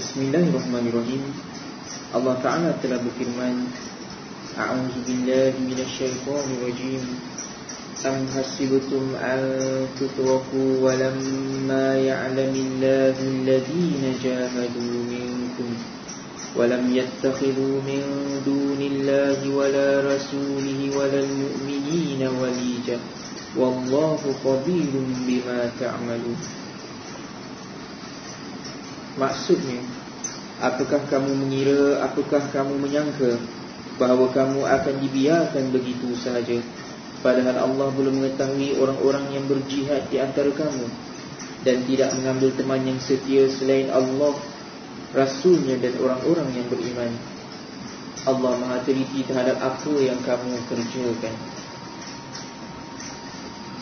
Bismillahirrahmanirrahim Allah Ta'ala telah berfirman A'udhu billahi minasyaitanir rajim Am hasibtum an tutraku walamma ya'lamillahu alladhina jahadu minkum ولم يتخذوا من دون الله ولا رسوله ولا المؤمنين وليجا والله خبير بما تعملون Maksudnya Apakah kamu mengira Apakah kamu menyangka Bahawa kamu akan dibiarkan begitu sahaja? Padahal Allah belum mengetahui Orang-orang yang berjihad di antara kamu Dan tidak mengambil teman yang setia Selain Allah Rasulnya dan orang-orang yang beriman. Allah maha teliti terhadap apa yang kamu kerjakan.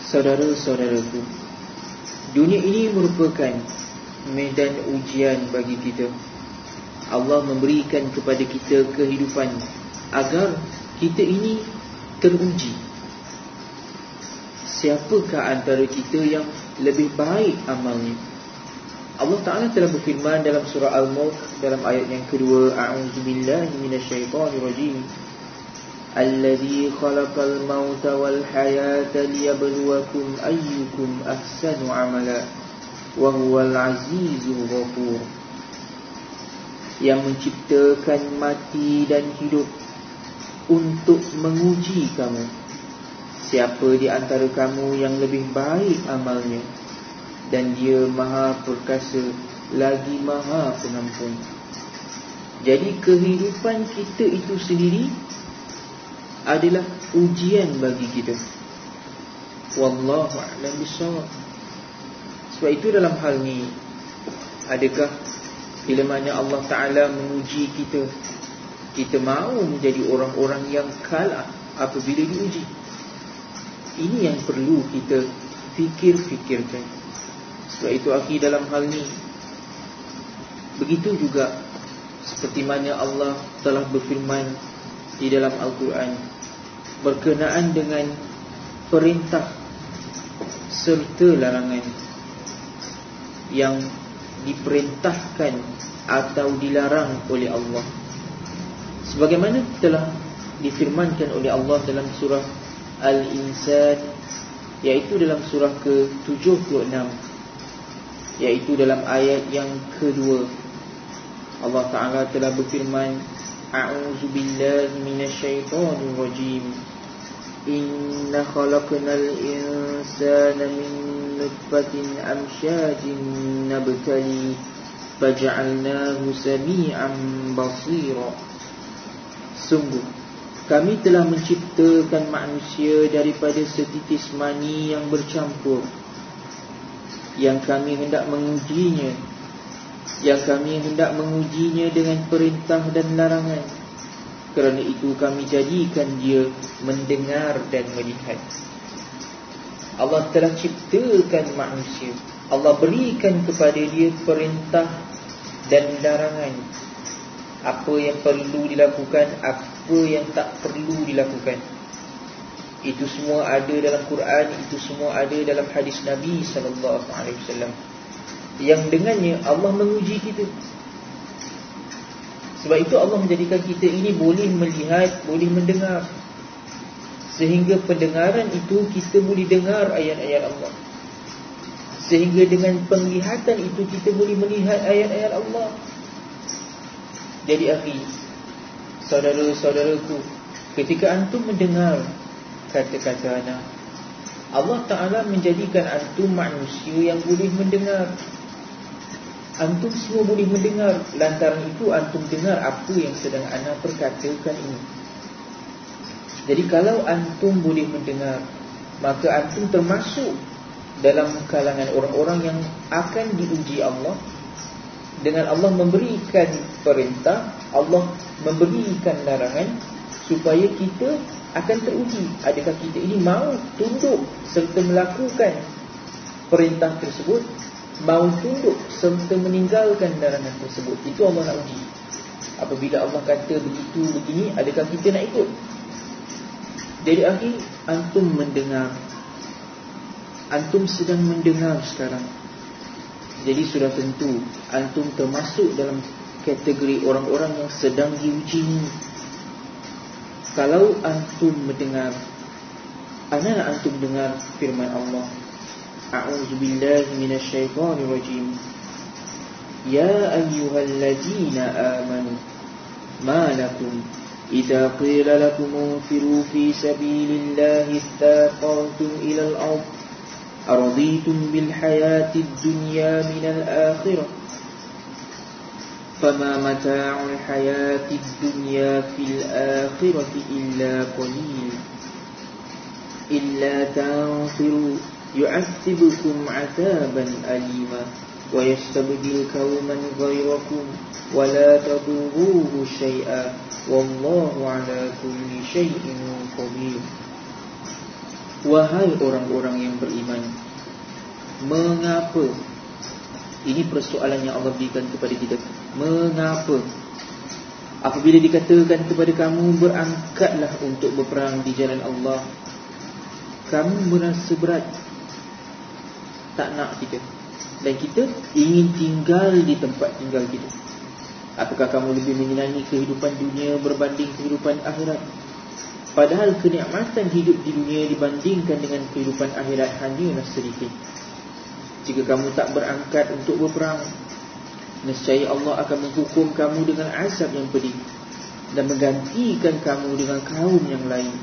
Saudara-saudaraku Dunia ini merupakan medan ujian bagi kita. Allah memberikan kepada kita kehidupan Agar kita ini teruji. Siapakah antara kita yang lebih baik amalnya? Allah Ta'ala telah berfirman dalam surah Al-Mulk Dalam ayat yang kedua A'udzubillahi Alladhi khalaqal mawta wal hayata liyabluwakum ayyukum ahsanu amala wa huwal azizul ghafur. Yang menciptakan mati dan hidup untuk menguji kamu. Siapa di antara kamu yang lebih baik amalnya? Dan dia maha perkasa lagi maha pengampun. Jadi kehidupan kita itu sendiri adalah ujian bagi kita. Wallahu a'lam bissawab sebab itu dalam hal ni Adakah Bila mana Allah Ta'ala menguji kita Kita mahu menjadi orang-orang yang kalah Apabila diuji? Ini yang perlu kita Fikir-fikirkan. Sebab itu akhir dalam hal ni Begitu juga Seperti mana Allah telah berfirman Di dalam Al-Quran Berkenaan dengan Perintah Serta larangan yang diperintahkan atau dilarang oleh Allah. Sebagaimana telah difirmankan oleh Allah dalam surah Al-Insan iaitu dalam surah ke-76 iaitu dalam ayat yang kedua. Allah Taala telah berfirman a'udzu billahi minasyaitonir rajim inna khalaqnal insana min نطفة أمشاج نبتلي فجعلناه سميعا بصيرا Sungguh kami telah menciptakan manusia daripada setitis mani yang bercampur yang kami hendak mengujinya yang kami hendak mengujinya dengan perintah dan larangan kerana itu kami jadikan dia mendengar dan melihat. Allah telah ciptakan manusia. Allah berikan kepada dia perintah dan larangan. Apa yang perlu dilakukan Apa yang tak perlu dilakukan. Itu semua ada dalam Quran Itu semua ada dalam hadis Nabi SAW Yang dengannya Allah menguji kita Sebab itu Allah menjadikan kita ini boleh melihat Boleh mendengar. Sehingga pendengaran itu kita boleh dengar ayat-ayat Allah. Sehingga dengan penglihatan itu kita boleh melihat ayat-ayat Allah. Jadi akhi Saudara-saudaraku Ketika antum mendengar kata-kata anak Allah Ta'ala menjadikan antum manusia yang boleh mendengar Antum semua boleh mendengar Lantaran itu antum dengar apa yang sedang anak perkatakan ini. Jadi kalau antum boleh mendengar Maka antum termasuk Dalam kalangan orang-orang yang Akan diuji Allah Dengan Allah memberikan perintah Allah memberikan larangan Supaya kita akan teruji. Adakah kita ini mahu tunduk Serta melakukan Perintah tersebut Mahu tunduk serta meninggalkan larangan tersebut. Itu Allah nak uji. Apabila Allah kata begitu begini Adakah kita nak ikut? Jadi akhir antum mendengar. Antum sedang mendengar sekarang. Jadi sudah tentu Antum termasuk dalam kategori orang-orang yang sedang diuji Kalau Antum mendengar Ana Antum dengar firman Allah A'udzubillahi minasyaitonirrajim Ya ayyuhalladzina amanu Ma lakum إذا قيل لكم انفروا في سبيل الله استاقلتم إلى الأرض أرضيتم بالحياة الدنيا من الآخرة؟ فما متاع الحياة الدنيا في الآخرة إلا قليل. إلا تنفروا يعذبكم عذابا أليما ويستبدل قوما غيركم ولا تضروه شيئا Wallahu ala kulli syai'in qadir Wahai orang-orang yang beriman Mengapa Ini persoalan yang Allah berikan kepada kita Mengapa Apabila dikatakan kepada kamu Berangkatlah untuk berperang di jalan Allah Kamu merasa berat Tak nak kita Dan kita ingin tinggal di tempat tinggal kita Apakah kamu lebih menyenangi kehidupan dunia berbanding kehidupan akhirat? Padahal kenikmatan hidup di dunia dibandingkan dengan kehidupan akhirat hanyalah sedikit. Jika kamu tak berangkat untuk berperang, nescaya Allah akan menghukum kamu dengan azab yang pedih dan menggantikan kamu dengan kaum yang lain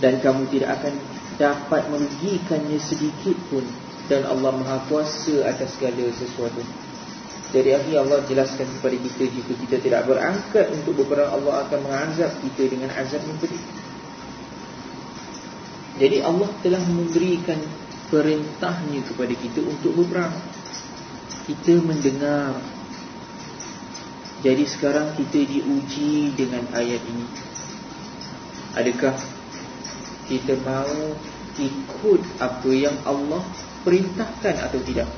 dan kamu tidak akan dapat merugikannya sedikit pun dan Allah Maha Kuasa atas segala sesuatu. Jadi akhir Allah jelaskan kepada kita Jika kita tidak berangkat untuk berperang Allah akan mengazab kita dengan azab yang pedih. Jadi Allah telah memberikan perintahnya kepada kita untuk berperang. Kita mendengar. Jadi sekarang kita diuji dengan ayat ini. Adakah kita mau ikut apa yang Allah perintahkan atau tidak?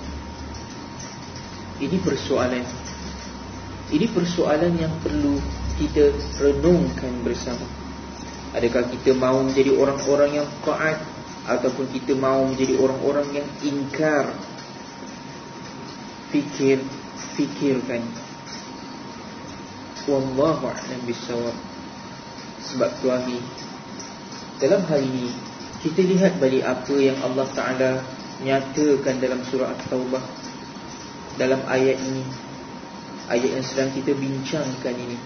Ini persoalan. Ini persoalan yang perlu kita renungkan bersama. Adakah kita mahu menjadi orang-orang yang taat Ataupun kita mahu menjadi orang-orang yang ingkar? Fikir, fikirkan. Wallahu a'lam bisawab Sebab tu ahli Dalam hal ini Kita lihat balik apa yang Allah Ta'ala Nyatakan dalam surah At-Tawbah dalam ayat ini ayat yang sedang kita bincangkan ini.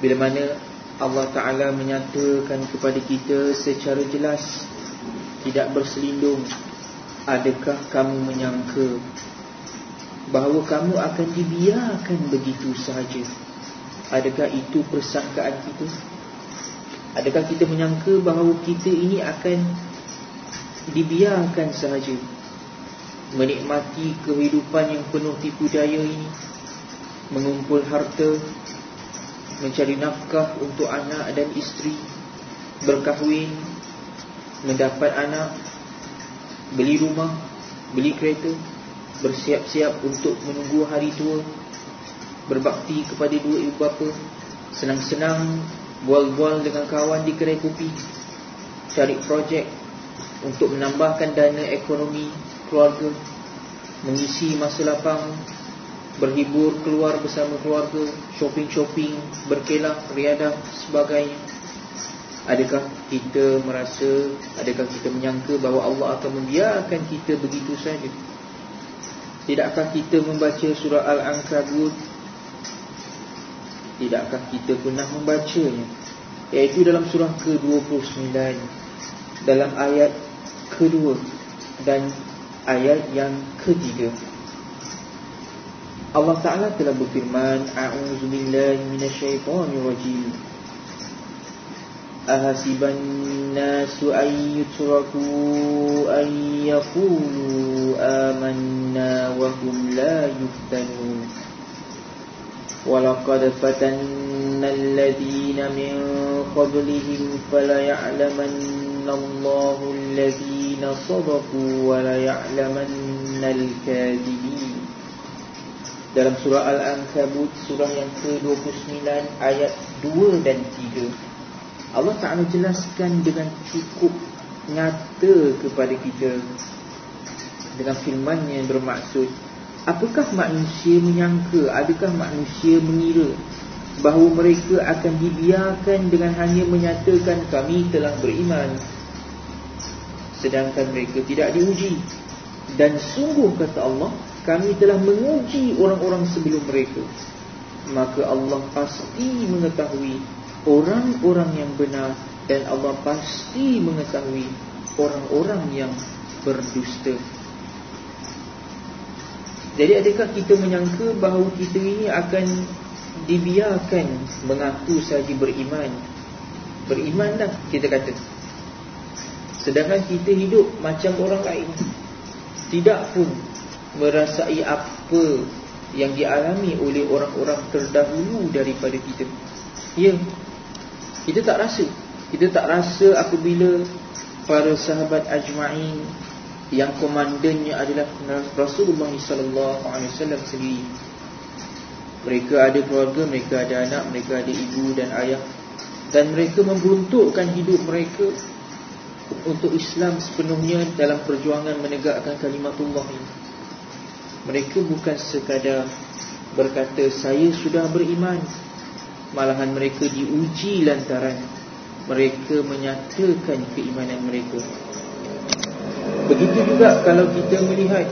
Bila mana Allah Taala menyatakan kepada kita secara jelas tidak berselindung adakah kamu menyangka bahawa kamu akan dibiarkan begitu sahaja? Adakah itu persangkaan kita? Adakah kita menyangka bahawa kita ini akan dibiarkan sahaja menikmati kehidupan yang penuh tipu daya ini mengumpul harta mencari nafkah untuk anak dan isteri berkahwin mendapat anak beli rumah beli kereta bersiap-siap untuk menunggu hari tua berbakti kepada dua ibu bapa senang-senang bual-bual dengan kawan di kedai kopi cari projek untuk menambahkan dana ekonomi keluarga Mengisi masa lapang Berhibur keluar bersama keluarga Shopping-shopping Berkelah, riadah, sebagainya. Adakah kita merasa Adakah kita menyangka bahawa Allah akan membiarkan kita begitu saja? Tidakkah kita membaca surah Al-Ankabut? Tidakkah kita pernah membacanya? Iaitu dalam surah ke-29 Dalam ayat kedua. Dan ayat yang ketiga. Allah Ta'ala telah berfirman A'udhu billahi minasyaitanir rajim Ahasiban nasu ayyutraku ayyakulu amanna wa hum la yuftanun. Walaqad fatanna alladhina min qablihim falaya'lamanna Allahu alladhina الذين صدقوا وليعلمن الكاذبين dalam surah Al-Ankabut surah yang ke-29 ayat 2 dan 3 Allah Taala jelaskan dengan cukup nyata kepada kita dengan firman yang bermaksud Apakah manusia menyangka Adakah manusia mengira Bahawa mereka akan dibiarkan Dengan hanya menyatakan Kami telah beriman Sedangkan mereka tidak diuji. Dan sungguh kata Allah Kami telah menguji orang-orang sebelum mereka. Maka Allah pasti mengetahui Orang-orang yang benar Dan Allah pasti mengetahui Orang-orang yang berdusta. Jadi adakah kita menyangka bahawa kita ini akan dibiarkan mengaku saja beriman? Berimanlah kita kata Sedangkan kita hidup macam orang lain Tidak pun merasai apa yang dialami oleh orang-orang terdahulu daripada kita. Ya, kita tak rasa. Kita tak rasa apabila para sahabat ajma'in yang komandannya adalah Rasulullah wasallam sendiri. Mereka ada keluarga, mereka ada anak, mereka ada ibu dan ayah. Dan mereka memperuntukkan hidup mereka untuk Islam sepenuhnya dalam perjuangan menegakkan kalimatullah ini. Mereka bukan sekadar berkata saya sudah beriman, malahan mereka diuji lantaran mereka menyatakan keimanan mereka. Begitu juga kalau kita melihat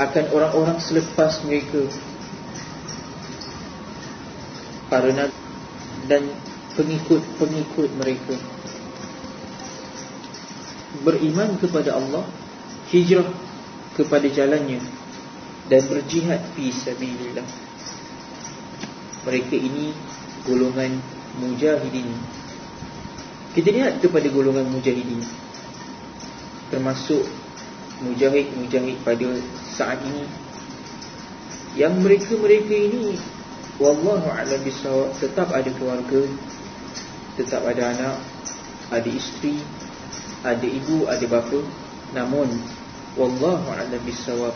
akan orang-orang selepas mereka para dan pengikut-pengikut mereka beriman kepada Allah, hijrah kepada jalannya dan berjihad fi sabilillah. Mereka ini golongan mujahidin. Kita lihat kepada golongan mujahidin termasuk mujahid-mujahid pada saat ini yang mereka-mereka ini wallahu a'lam bisawab tetap ada keluarga tetap ada anak ada isteri ada ibu ada bapa. Namun wallahu a'lam bisawab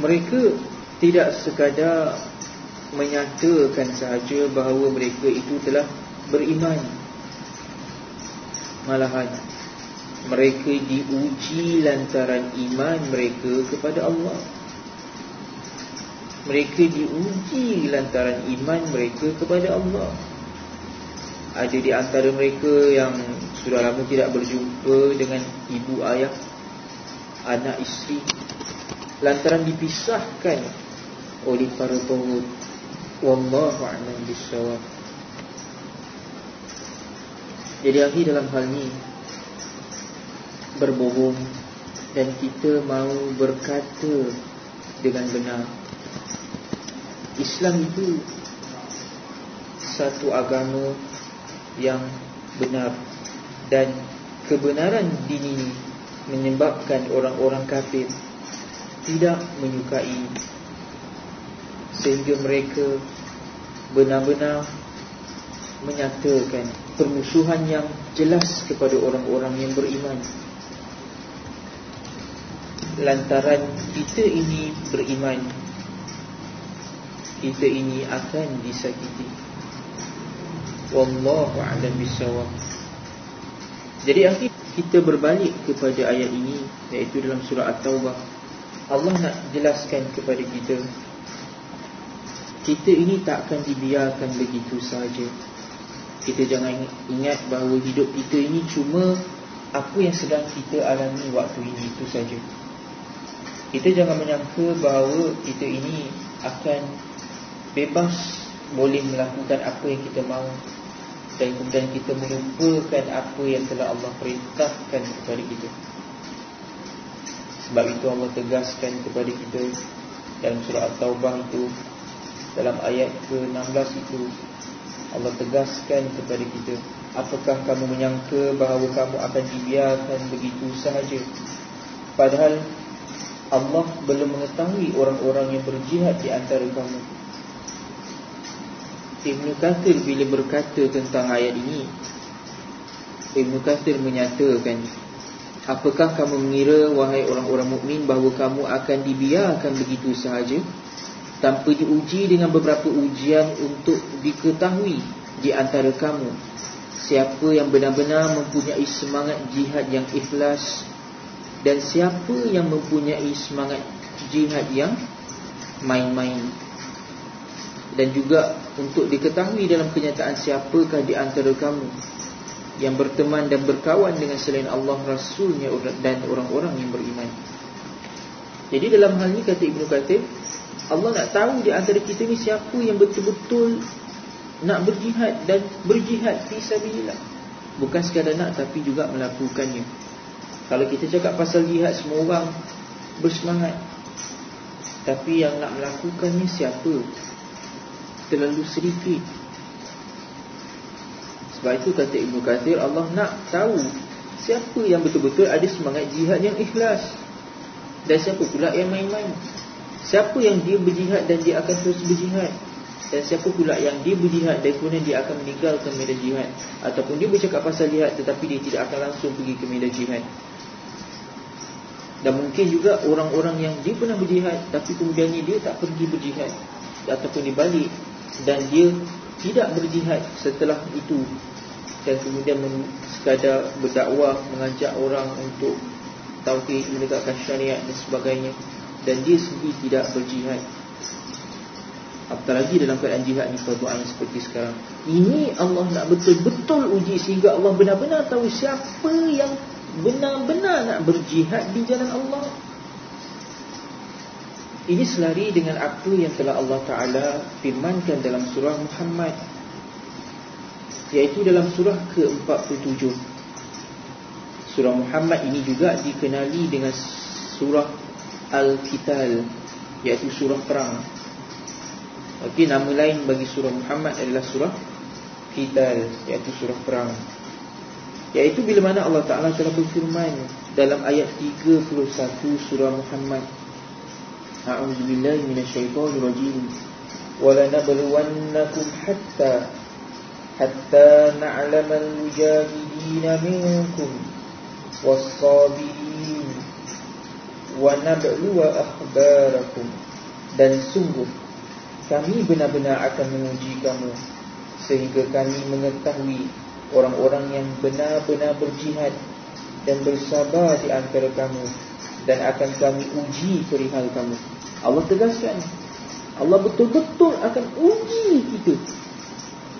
mereka tidak sekadar menyatakan sahaja bahawa mereka itu telah beriman. Malahan mereka diuji lantaran iman mereka kepada Allah. Mereka diuji lantaran iman mereka kepada Allah Ada di antara mereka yang sudah lama tidak berjumpa dengan ibu ayah Anak isteri Lantaran dipisahkan oleh para pengut Wallahu'alam bisawab Jadi akhir dalam hal ini berbohong dan kita mahu berkata dengan benar. Islam itu satu agama yang benar. Dan kebenaran dini menyebabkan orang-orang kafir tidak menyukai. Sehingga mereka benar-benar menyatakan permusuhan yang jelas kepada orang-orang yang beriman. Lantaran kita ini beriman kita ini akan disakiti wallahu a'lam bisawab jadi akhir kita berbalik kepada ayat ini iaitu dalam surah at-taubah. Allah nak jelaskan kepada kita kita ini tak akan dibiarkan begitu saja. Kita jangan ingat bahawa hidup kita ini cuma apa yang sedang kita alami waktu ini itu saja. Kita jangan menyangka bahawa kita ini akan bebas boleh melakukan apa yang kita mahu dan kemudian kita melupakan apa yang telah Allah perintahkan kepada kita. Sebab itu Allah tegaskan kepada kita dalam surah At-Taubah itu dalam ayat ke-16 itu Allah tegaskan kepada kita apakah kamu menyangka bahawa kamu akan dibiarkan begitu sahaja padahal Allah belum mengetahui orang-orang yang berjihad di antara kamu. Ibn Kathir bila berkata tentang ayat ini, Ibn Kathir menyatakan, Apakah kamu mengira, wahai orang-orang mukmin bahawa kamu akan dibiarkan begitu sahaja, tanpa diuji dengan beberapa ujian untuk diketahui di antara kamu, siapa yang benar-benar mempunyai semangat jihad yang ikhlas dan siapa yang mempunyai semangat jihad yang main-main dan juga untuk diketahui dalam kenyataan siapakah di antara kamu yang berteman dan berkawan dengan selain Allah Rasulnya dan orang-orang yang beriman. Jadi dalam hal ini kata Ibnu Katsir, Allah nak tahu di antara kita ni siapa yang betul-betul nak berjihad dan berjihad fi sabilillah. Bukan sekadar nak tapi juga melakukannya. Kalau kita cakap pasal jihad semua orang bersemangat. Tapi yang nak melakukannya siapa? Terlalu sedikit. Sebab itu kata Ibnu Katsir Allah nak tahu siapa yang betul-betul ada semangat jihad yang ikhlas. Dan siapa pula yang main-main. Siapa yang dia berjihad dan dia akan terus berjihad. Dan siapa pula yang dia berjihad dan kemudian dia akan meninggalkan medan jihad. Ataupun dia bercakap pasal jihad tetapi dia tidak akan langsung pergi ke medan jihad. Dan mungkin juga orang-orang yang dia pernah berjihad Tapi kemudian dia tak pergi berjihad Ataupun dia balik Dan dia tidak berjihad setelah itu. Dan kemudian sekadar berdakwah Mengajak orang untuk Tauhid, menegakkan syariat dan sebagainya. Dan dia sendiri tidak berjihad. Apatah lagi dalam keadaan jihad ni Perbuatan seperti sekarang. Ini Allah nak betul-betul uji Sehingga Allah benar-benar tahu siapa yang benar-benar nak berjihad di jalan Allah ini selari dengan apa yang telah Allah Ta'ala firmankan dalam surah Muhammad Iaitu dalam surah ke-47. Surah Muhammad ini juga dikenali dengan surah Al-Qital Iaitu surah perang. Okey, nama lain bagi surah Muhammad adalah surah Qital Iaitu surah perang. Iaitu bila mana Allah Ta'ala telah berfirman Dalam ayat 31 surah Muhammad A'udzubillahi minasyaitanirrajim Walanabluwannakum hatta Hatta na'lamal mujahidina minkum Wassabirin. Wanabluwa akhbarakum. Dan sungguh Kami benar-benar akan menguji kamu Sehingga kami mengetahui orang-orang yang benar-benar berjihad dan bersabar di antara kamu dan akan kami uji perihal kamu. Allah tegaskan. Allah betul-betul akan uji kita.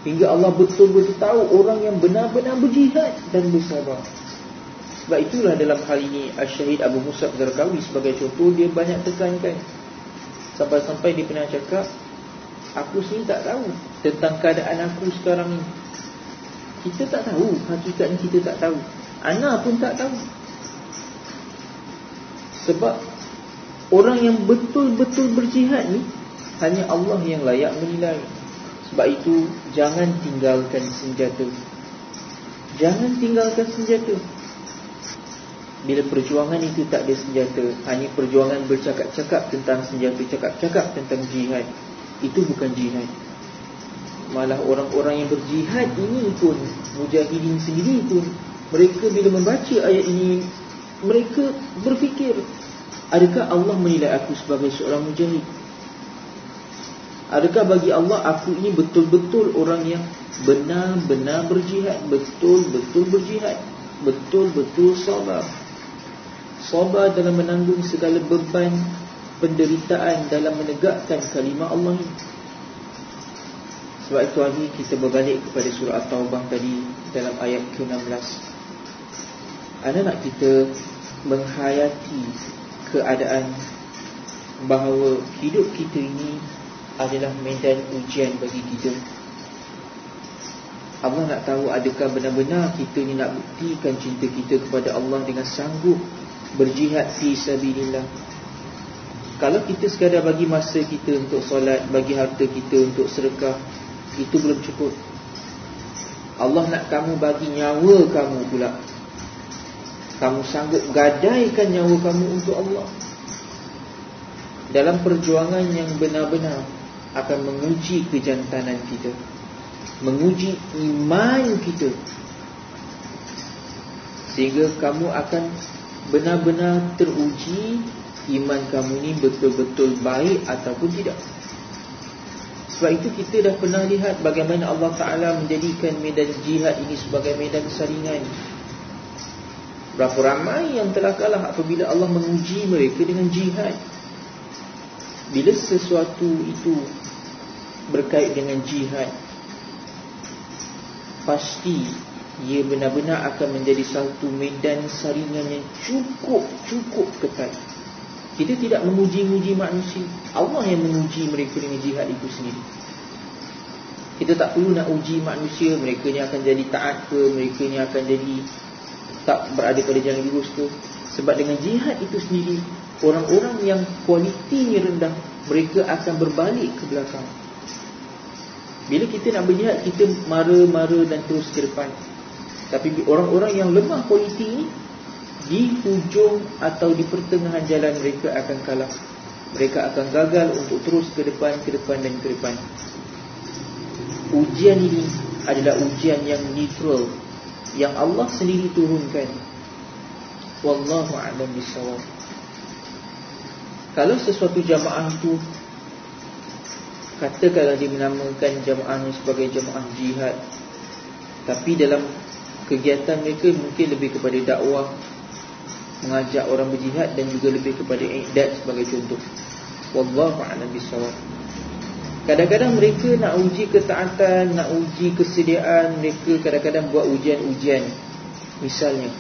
Hingga Allah betul-betul tahu orang yang benar-benar berjihad dan bersabar. Sebab itulah dalam hal ini Al-Syahid Abu Musa Zarqawi sebagai contoh dia banyak tekankan. Sampai-sampai dia pernah cakap aku sendiri tak tahu tentang keadaan aku sekarang ini kita tak tahu Hakikatnya kita tak tahu. Ana pun tak tahu. Sebab Orang yang betul-betul berjihad ni Hanya Allah yang layak menilai. Sebab itu Jangan tinggalkan senjata. Jangan tinggalkan senjata. Bila perjuangan itu tak ada senjata Hanya perjuangan bercakap-cakap tentang senjata Cakap-cakap tentang jihad Itu bukan jihad. Malah orang-orang yang berjihad ini pun Mujahidin sendiri pun Mereka bila membaca ayat ini Mereka berfikir Adakah Allah menilai aku sebagai seorang mujahid? Adakah bagi Allah aku ini betul-betul orang yang Benar-benar berjihad Betul-betul berjihad Betul-betul sabar? Sabar dalam menanggung segala beban Penderitaan dalam menegakkan kalimah Allah ini. Sebab itu hari kita berbalik kepada surah At-Taubah tadi dalam ayat ke-16. Ada nak kita menghayati keadaan bahawa hidup kita ini adalah medan ujian bagi kita. Allah nak tahu adakah benar-benar kita ni nak buktikan cinta kita kepada Allah dengan sanggup berjihad fi sabilillah. Kalau kita sekadar bagi masa kita untuk solat, bagi harta kita untuk sedekah, itu belum cukup Allah nak kamu bagi nyawa kamu pula Kamu sanggup gadaikan nyawa kamu untuk Allah. Dalam perjuangan yang benar-benar Akan menguji kejantanan kita Menguji iman kita. Sehingga kamu akan benar-benar teruji Iman kamu ni betul-betul baik ataupun tidak. Sebab itu kita dah pernah lihat bagaimana Allah Ta'ala menjadikan medan jihad ini sebagai medan saringan. Berapa ramai yang telah kalah apabila Allah menguji mereka dengan jihad. Bila sesuatu itu berkait dengan jihad Pasti ia benar-benar akan menjadi satu medan saringan yang cukup-cukup ketat. Kita tidak menguji-uji manusia. Allah yang menguji mereka dengan jihad itu sendiri. Kita tak perlu nak uji manusia Mereka ni akan jadi taat ke Mereka ni akan jadi tak berada pada jalan lurus ke Sebab dengan jihad itu sendiri Orang-orang yang kualitinya rendah Mereka akan berbalik ke belakang. Bila kita nak berjihad Kita mara-mara dan terus ke depan. Tapi orang-orang yang lemah kualiti ini Di hujung atau di pertengahan jalan Mereka akan kalah. Mereka akan gagal untuk terus ke depan Ke depan dan ke depan. Ujian ini adalah ujian yang neutral yang Allah sendiri turunkan. Wallahu a'lam bishawab. Kalau sesuatu jamaah itu katakanlah dia menamakan jamaahnya sebagai jamaah jihad tapi dalam kegiatan mereka mungkin lebih kepada dakwah mengajak orang berjihad dan juga lebih kepada i'dad sebagai contoh. Wallahu a'lam bishawab. Kadang-kadang mereka nak uji ketaatan, nak uji kesediaan, mereka kadang-kadang buat ujian-ujian. Misalnya,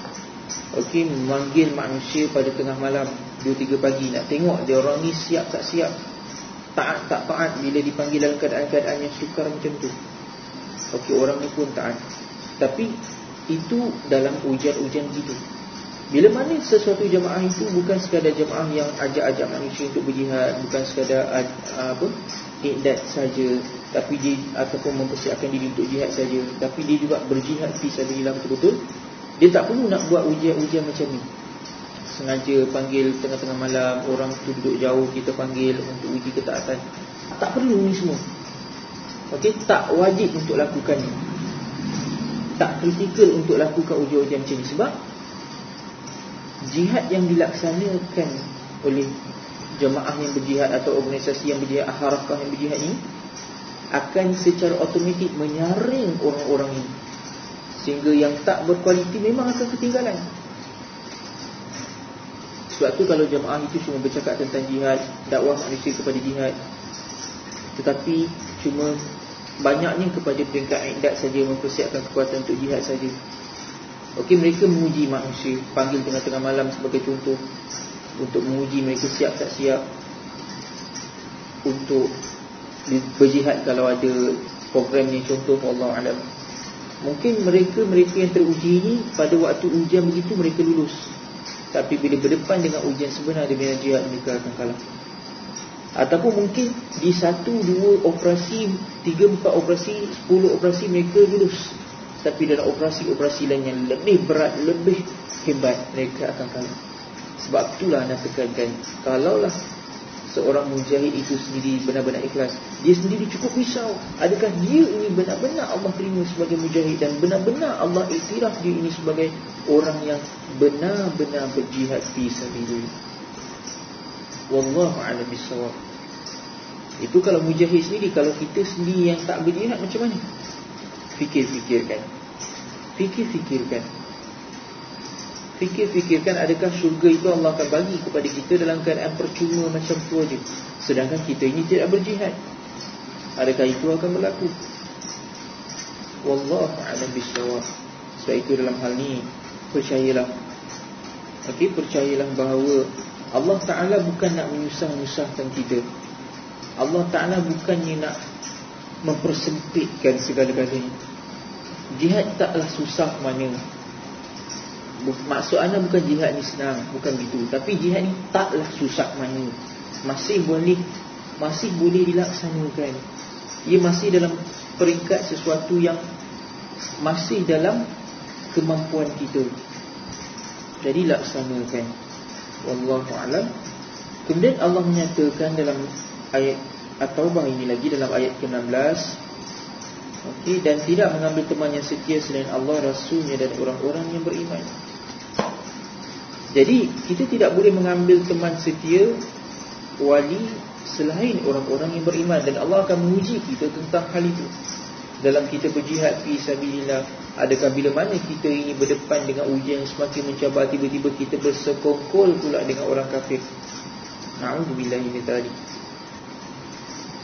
okey, memanggil manusia pada tengah malam 2-3 pagi nak tengok dia orang ni siap tak siap. Taat tak taat bila dipanggil dalam keadaan-keadaan yang sukar macam tu. Okey, orang ni pun taat. Tapi itu dalam ujian-ujian gitu. Bila mana sesuatu jemaah itu bukan sekadar jemaah yang ajak-ajak manusia untuk berjihad, bukan sekadar apa? Ikdat saja tapi dia ataupun mempersiapkan diri untuk jihad saja tapi dia juga berjihad fi sabilillah betul-betul. Dia tak perlu nak buat ujian-ujian macam ni. Sengaja panggil tengah-tengah malam orang tu duduk jauh kita panggil untuk uji ketaatan. Tak perlu ni semua. Okey tak wajib untuk lakukan ni. Tak kritikal untuk lakukan ujian-ujian macam ni sebab jihad yang dilaksanakan oleh jemaah yang berjihad atau organisasi yang berjihad harakah yang berjihad ini akan secara otomatik menyaring orang-orang ini. Sehingga yang tak berkualiti memang akan ketinggalan. Sebab tu kalau jemaah itu cuma bercakap tentang jihad dakwah manusia kepada jihad tetapi cuma banyaknya kepada peringkat aidat saja mempersiapkan kekuatan untuk jihad saja. Okey mereka menguji manusia panggil tengah-tengah malam sebagai contoh untuk menguji mereka siap tak siap untuk berjihad kalau ada program ni. Contoh Allah Alam. Mungkin mereka-mereka yang teruji ni pada waktu ujian begitu mereka lulus. Tapi bila berdepan dengan ujian sebenar di medan jihad mereka akan kalah. Ataupun mungkin di satu dua operasi tiga empat operasi sepuluh operasi mereka lulus. Tapi dalam operasi-operasi lain yang lebih berat lebih hebat mereka akan kalah sebab itulah anda tekankan Kalaulah seorang mujahid itu sendiri benar-benar ikhlas Dia sendiri cukup risau. Adakah dia ini benar-benar Allah terima sebagai mujahid Dan benar-benar Allah iktiraf dia ini sebagai Orang yang benar-benar berjihad Fi sabidu Wallahu ala bisawab Itu kalau mujahid sendiri Kalau kita sendiri yang tak berjihad macam mana? Fikir-fikirkan. Fikir-fikirkan fikir-fikirkan adakah syurga itu Allah akan bagi kepada kita dalam keadaan percuma macam tu aja. Sedangkan kita ini tidak berjihad. Adakah itu akan berlaku? Wallahu a'lam bishawab. Sebab itu dalam hal ni percayalah. Okey, percayalah bahawa Allah Taala bukan nak menyusah-nyusahkan kita. Allah Taala bukannya nak mempersempitkan segala-galanya. Jihad taklah susah mana Maksud anda bukan jihad ni senang Bukan gitu Tapi jihad ni taklah susah mana Masih boleh Masih boleh dilaksanakan. Ia masih dalam peringkat sesuatu yang Masih dalam Kemampuan kita. Jadi laksanakan. Wallahu'alam Kemudian Allah menyatakan dalam Ayat At-Tawbah ini lagi dalam ayat ke-16 Okay, dan tidak mengambil teman yang setia selain Allah, Rasulnya dan orang-orang yang beriman. Jadi kita tidak boleh mengambil teman setia wali selain orang-orang yang beriman dan Allah akan menguji kita tentang hal itu. Dalam kita berjihad fi sabilillah, adakah bila mana kita ini berdepan dengan ujian yang semakin mencabar tiba-tiba kita bersekongkol pula dengan orang kafir. Nauzubillah ini tadi.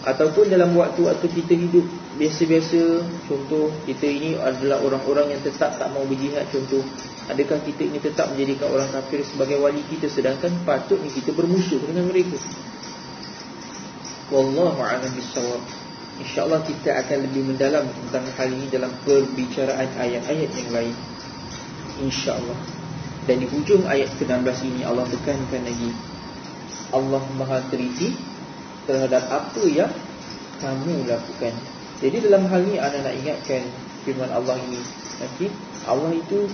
Ataupun dalam waktu-waktu kita hidup biasa-biasa Contoh kita ini adalah orang-orang yang tetap tak mau berjihad. Contoh Adakah kita ini tetap menjadikan orang kafir sebagai wali kita Sedangkan patutnya kita bermusuh dengan mereka? Wallahu'alam bisawab InsyaAllah kita akan lebih mendalam tentang hal ini Dalam perbicaraan ayat-ayat yang lain. InsyaAllah. Dan di hujung ayat ke-16 ini Allah tekankan lagi Allah maha teliti Terhadap apa yang kamu lakukan. Jadi dalam hal ini Anda nak ingatkan firman Allah ini. Okay? Allah itu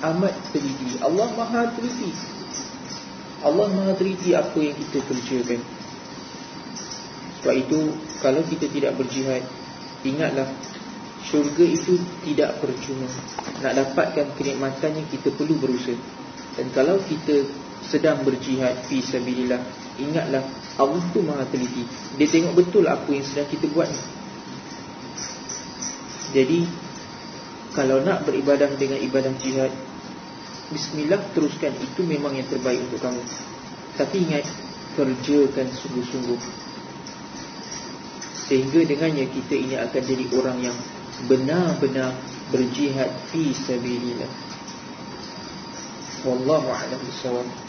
amat teliti. Allah maha teliti. Allah maha teliti apa yang kita kerjakan. Sebab itu Kalau kita tidak berjihad Ingatlah Syurga itu tidak percuma. Nak dapatkan kenikmatannya Kita perlu berusaha. Dan kalau kita sedang berjihad Fi sabilillah. Ingatlah Allah tu maha teliti. Dia tengok betul apa yang sedang kita buat Jadi kalau nak beribadah dengan ibadah jihad Bismillah teruskan. Itu memang yang terbaik untuk kamu. Tapi ingat Kerjakan sungguh-sungguh. Sehingga dengannya kita ini akan jadi orang yang Benar-benar berjihad Fi sabilillah. Wallahu a'lam bisawab